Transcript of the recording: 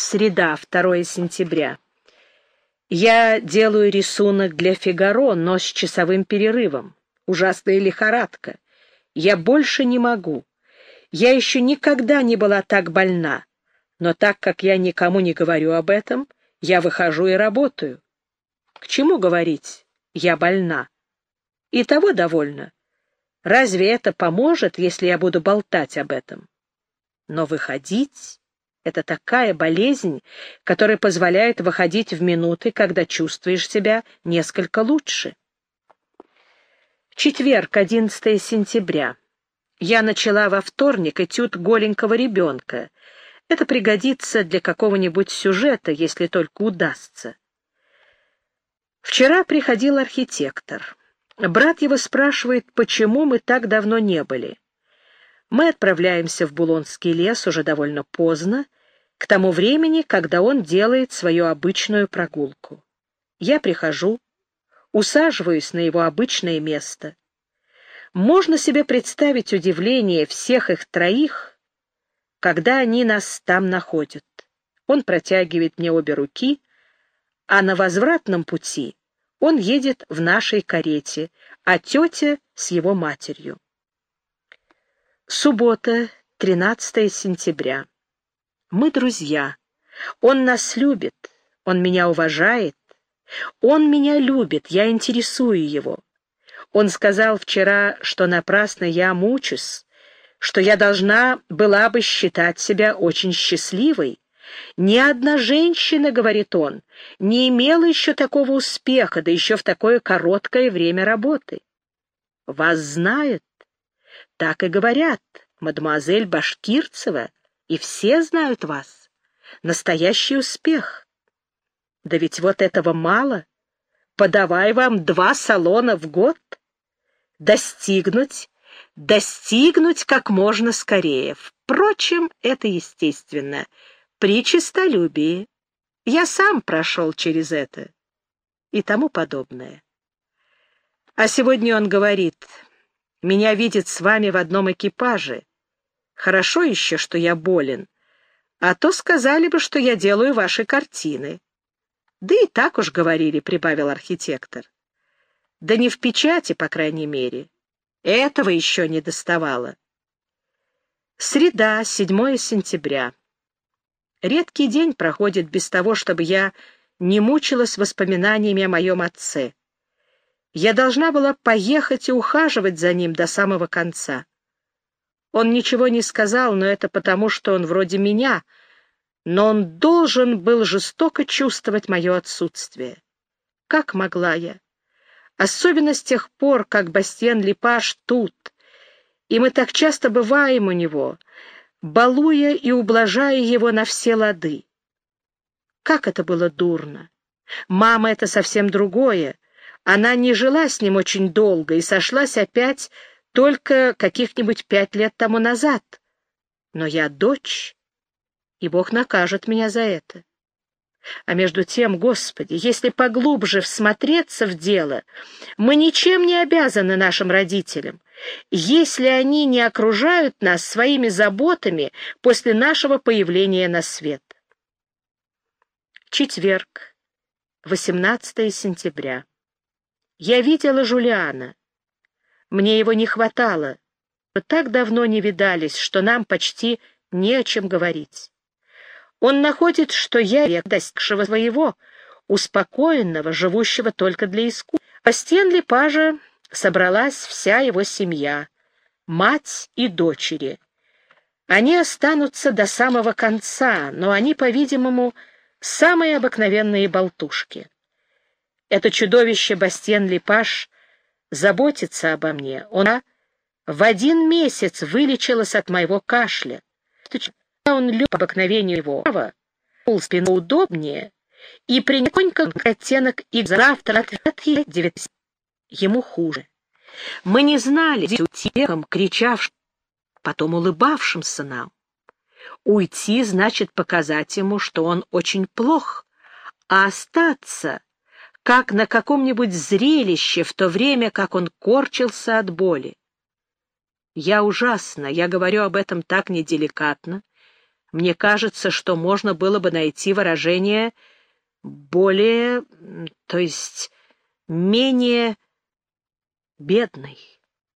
Среда, 2 сентября. Я делаю рисунок для «Фигаро», но с часовым перерывом. Ужасная лихорадка. Я больше не могу. Я еще никогда не была так больна. Но так как я никому не говорю об этом, я выхожу и работаю. К чему говорить «я больна»? И того довольно. Разве это поможет, если я буду болтать об этом? Но выходить — это такая болезнь, которая позволяет выходить в минуты, когда чувствуешь себя несколько лучше. Четверг, 11 сентября. Я начала во вторник этюд голенького ребенка. Это пригодится для какого-нибудь сюжета, если только удастся. Вчера приходил архитектор. Брат его спрашивает, почему мы так давно не были. Мы отправляемся в Булонский лес уже довольно поздно, к тому времени, когда он делает свою обычную прогулку. Я прихожу, усаживаюсь на его обычное место. Можно себе представить удивление всех их троих, когда они нас там находят. Он протягивает мне обе руки, а на возвратном пути он едет в нашей карете, а тетя с его матерью. Суббота, 13 сентября. Мы друзья. Он нас любит, он меня уважает. Он меня любит, я интересую его. Он сказал вчера, что напрасно я мучусь, что я должна была бы считать себя очень счастливой. Ни одна женщина, говорит он, не имела еще такого успеха, да еще в такое короткое время работы. Вас знают, так и говорят, мадемуазель Башкирцева, и все знают вас. Настоящий успех. Да ведь вот этого мало. Подавай вам два салона в год. Достигнуть, достигнуть как можно скорее. Впрочем, это естественно. При честолюбии. Я сам прошел через это. И тому подобное. А сегодня он говорит... Меня видят с вами в одном экипаже. Хорошо еще, что я болен. А то сказали бы, что я делаю ваши картины. Да и так уж говорили, — прибавил архитектор. Да не в печати, по крайней мере. Этого еще не доставало. Среда, 7 сентября. Редкий день проходит без того, чтобы я не мучилась воспоминаниями о моем отце. Я должна была поехать и ухаживать за ним до самого конца. Он ничего не сказал, но это потому, что он вроде меня, но он должен был жестоко чувствовать мое отсутствие. Как могла я? Особенно с тех пор, как Бастиен Липаш тут, и мы так часто бываем у него, балуя и ублажая его на все лады. Как это было дурно! Мама — это совсем другое. Она не жила с ним очень долго и сошлась опять только каких-нибудь пять лет тому назад. Но я дочь, и Бог накажет меня за это. А между тем, Господи, если поглубже всмотреться в дело, мы ничем не обязаны нашим родителям, если они не окружают нас своими заботами после нашего появления на свет. Четверг, 18 сентября. Я видела Жулиана. Мне его не хватало. Мы так давно не видались, что нам почти не о чем говорить. Он находит, что я, достигшего своего, успокоенного, живущего только для искусства. По стен пажа собралась вся его семья, мать и дочери. Они останутся до самого конца, но они, по-видимому, самые обыкновенные болтушки. Это чудовище Бастен Липаш заботится обо мне. Он в один месяц вылечилась от моего кашля. Он любит обыкновению его, пол спину удобнее, и приняконько оттенок и завтра от ему хуже. Мы не знали, утехом, кричавшим, потом улыбавшимся нам. Уйти значит показать ему, что он очень плох, а остаться как на каком-нибудь зрелище в то время, как он корчился от боли. Я ужасно, я говорю об этом так неделикатно. Мне кажется, что можно было бы найти выражение более, то есть менее бедный.